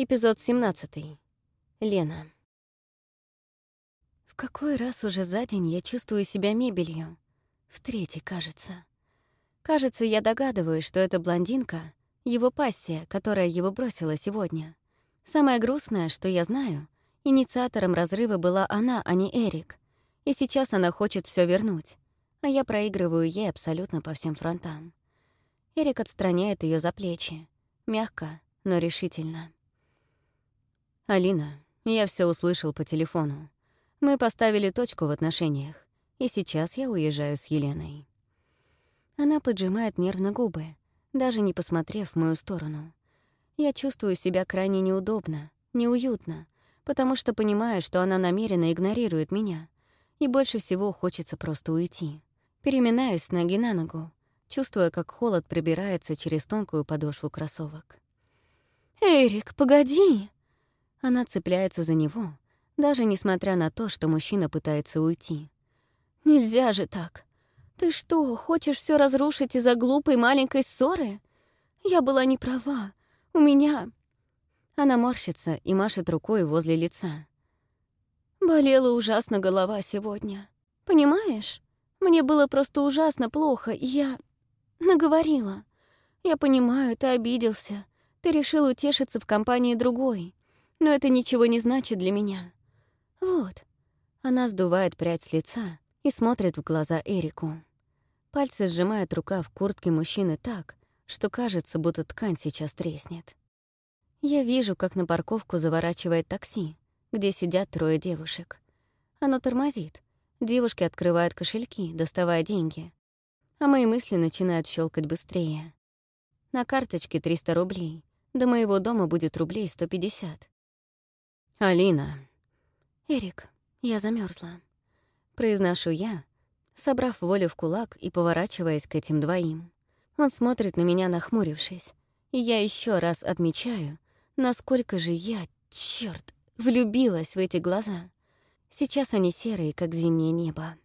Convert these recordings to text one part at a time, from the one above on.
Эпизод 17. Лена. В какой раз уже за день я чувствую себя мебелью? В третий, кажется. Кажется, я догадываюсь, что эта блондинка — его пассия, которая его бросила сегодня. Самое грустное, что я знаю, инициатором разрыва была она, а не Эрик. И сейчас она хочет все вернуть, а я проигрываю ей абсолютно по всем фронтам. Эрик отстраняет ее за плечи, мягко, но решительно. «Алина, я все услышал по телефону. Мы поставили точку в отношениях, и сейчас я уезжаю с Еленой». Она поджимает нервно губы, даже не посмотрев в мою сторону. Я чувствую себя крайне неудобно, неуютно, потому что понимаю, что она намеренно игнорирует меня, и больше всего хочется просто уйти. Переминаюсь с ноги на ногу, чувствуя, как холод пробирается через тонкую подошву кроссовок. «Эрик, погоди!» Она цепляется за него, даже несмотря на то, что мужчина пытается уйти. «Нельзя же так! Ты что, хочешь все разрушить из-за глупой маленькой ссоры? Я была не права. У меня...» Она морщится и машет рукой возле лица. «Болела ужасно голова сегодня. Понимаешь? Мне было просто ужасно плохо, и я... наговорила. Я понимаю, ты обиделся. Ты решил утешиться в компании другой но это ничего не значит для меня. Вот. Она сдувает прядь с лица и смотрит в глаза Эрику. Пальцы сжимают рукав куртки мужчины так, что кажется, будто ткань сейчас треснет. Я вижу, как на парковку заворачивает такси, где сидят трое девушек. Оно тормозит. Девушки открывают кошельки, доставая деньги. А мои мысли начинают щелкать быстрее. На карточке 300 рублей. До моего дома будет рублей 150. «Алина». «Эрик, я замерзла. Произношу я, собрав волю в кулак и поворачиваясь к этим двоим. Он смотрит на меня, нахмурившись. И я еще раз отмечаю, насколько же я, черт, влюбилась в эти глаза. Сейчас они серые, как зимнее небо.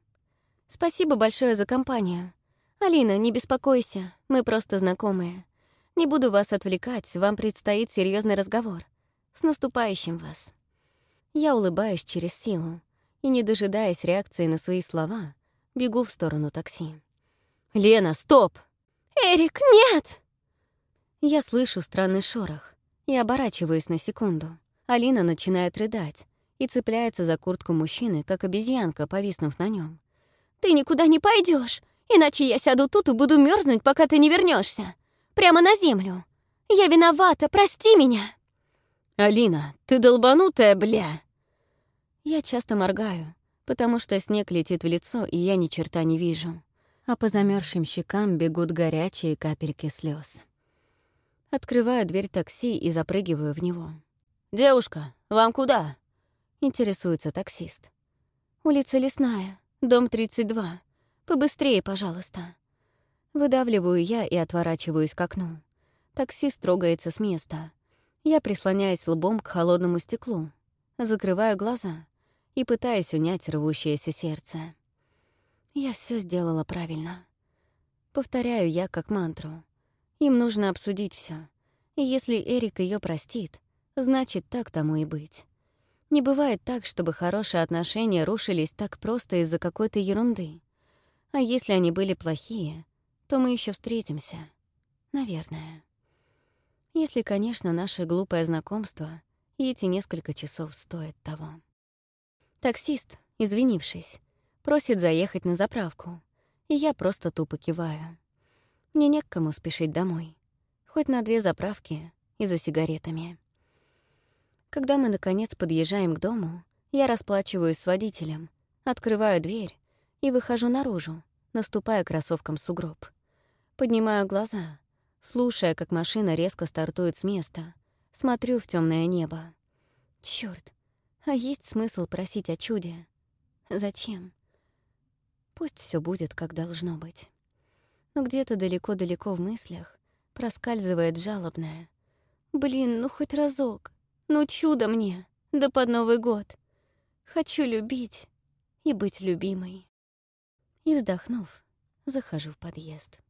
Спасибо большое за компанию. Алина, не беспокойся, мы просто знакомые. Не буду вас отвлекать, вам предстоит серьезный разговор. С наступающим вас. Я улыбаюсь через силу и, не дожидаясь реакции на свои слова, бегу в сторону такси. «Лена, стоп!» «Эрик, нет!» Я слышу странный шорох и оборачиваюсь на секунду. Алина начинает рыдать и цепляется за куртку мужчины, как обезьянка, повиснув на нем. «Ты никуда не пойдешь, иначе я сяду тут и буду мерзнуть, пока ты не вернешься. Прямо на землю. Я виновата, прости меня!» «Алина, ты долбанутая, бля!» Я часто моргаю, потому что снег летит в лицо, и я ни черта не вижу. А по замерзшим щекам бегут горячие капельки слез. Открываю дверь такси и запрыгиваю в него. «Девушка, вам куда?» — интересуется таксист. «Улица Лесная, дом 32. Побыстрее, пожалуйста». Выдавливаю я и отворачиваюсь к окну. Таксист трогается с места — я прислоняюсь лбом к холодному стеклу, закрываю глаза и пытаюсь унять рвущееся сердце. Я все сделала правильно. Повторяю я как мантру. Им нужно обсудить все. И если Эрик ее простит, значит, так тому и быть. Не бывает так, чтобы хорошие отношения рушились так просто из-за какой-то ерунды. А если они были плохие, то мы еще встретимся. Наверное. Если, конечно, наше глупое знакомство и эти несколько часов стоят того. Таксист, извинившись, просит заехать на заправку, и я просто тупо киваю. Мне не к кому спешить домой. Хоть на две заправки и за сигаретами. Когда мы, наконец, подъезжаем к дому, я расплачиваюсь с водителем, открываю дверь и выхожу наружу, наступая кроссовком сугроб. Поднимаю глаза слушая, как машина резко стартует с места. Смотрю в темное небо. Черт, а есть смысл просить о чуде? Зачем? Пусть все будет, как должно быть. Но где-то далеко-далеко в мыслях проскальзывает жалобное. Блин, ну хоть разок. Ну чудо мне. Да под Новый год. Хочу любить и быть любимой. И вздохнув, захожу в подъезд.